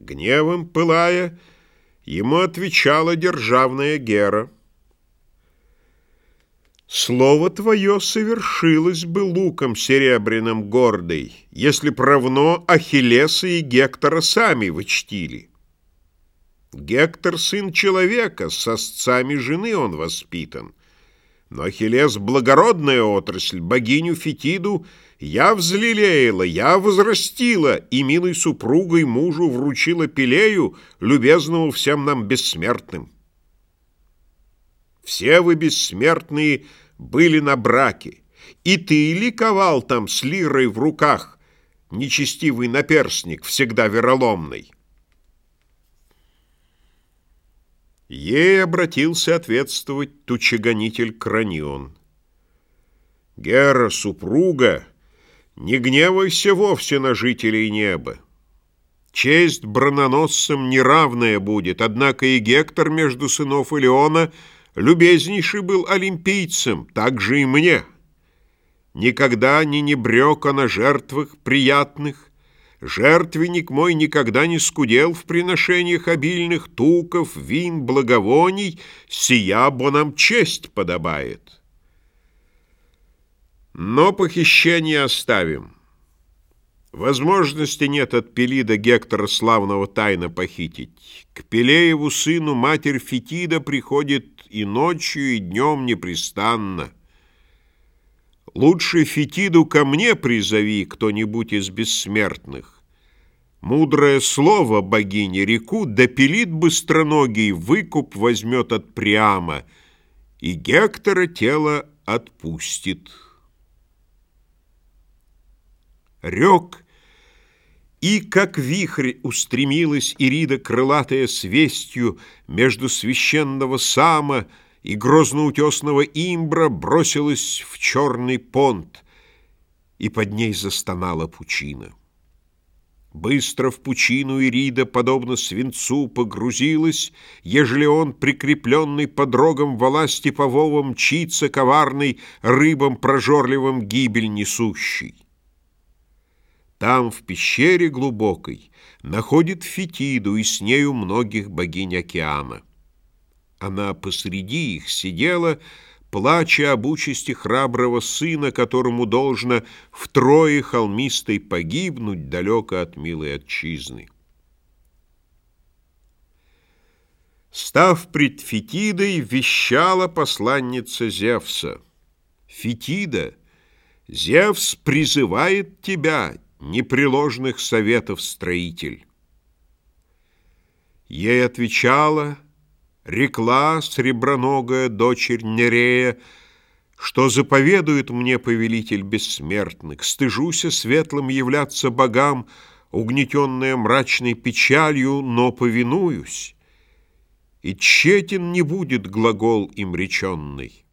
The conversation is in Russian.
Гневом пылая, ему отвечала державная Гера. Слово твое совершилось бы луком серебряным гордой, если правно Ахиллеса и Гектора сами вычтили. Гектор — сын человека, с сосцами жены он воспитан. Но Ахиллес — благородная отрасль, богиню Фетиду я взлелеяла, я возрастила, и милой супругой мужу вручила Пелею, любезного всем нам бессмертным. Все вы, бессмертные, были на браке, и ты ликовал там с лирой в руках, нечестивый наперсник, всегда вероломный. Ей обратился ответствовать тучегонитель Кранион. «Гера, супруга, не гневайся вовсе на жителей неба. Честь брононосцам неравная будет, однако и Гектор между сынов Илеона любезнейший был олимпийцем, так же и мне. Никогда не небрек о жертвах приятных, Жертвенник мой никогда не скудел в приношениях обильных туков, вин, благовоний, сия бо нам честь подобает. Но похищение оставим. Возможности нет от Пелида Гектора славного тайно похитить. К Пелееву сыну матерь Фетида приходит и ночью, и днем непрестанно. Лучше Фетиду ко мне призови кто-нибудь из бессмертных. Мудрое слово богини реку допилит быстроногий, выкуп возьмет от Приама, и Гектора тело отпустит. Рек, и как вихрь устремилась Ирида крылатая с вестью между священного сама, и грозно-утесного имбра бросилась в черный понт, и под ней застонала пучина. Быстро в пучину Ирида, подобно свинцу, погрузилась, ежели он, прикрепленный под рогом вала степового, мчится коварный, рыбам прожорливым гибель несущий. Там, в пещере глубокой, находит Фетиду и с нею многих богинь океана. Она посреди их сидела, плача об участи храброго сына, которому должно втрое холмистой погибнуть далеко от милой отчизны. Став пред Фетидой, вещала посланница Зевса. «Фетида, Зевс призывает тебя, непреложных советов строитель». Ей отвечала — Рекла среброногая дочерь Нерея, Что заповедует мне повелитель бессмертных, Стыжуся светлым являться богам, Угнетенная мрачной печалью, но повинуюсь, И тщетен не будет глагол им реченный.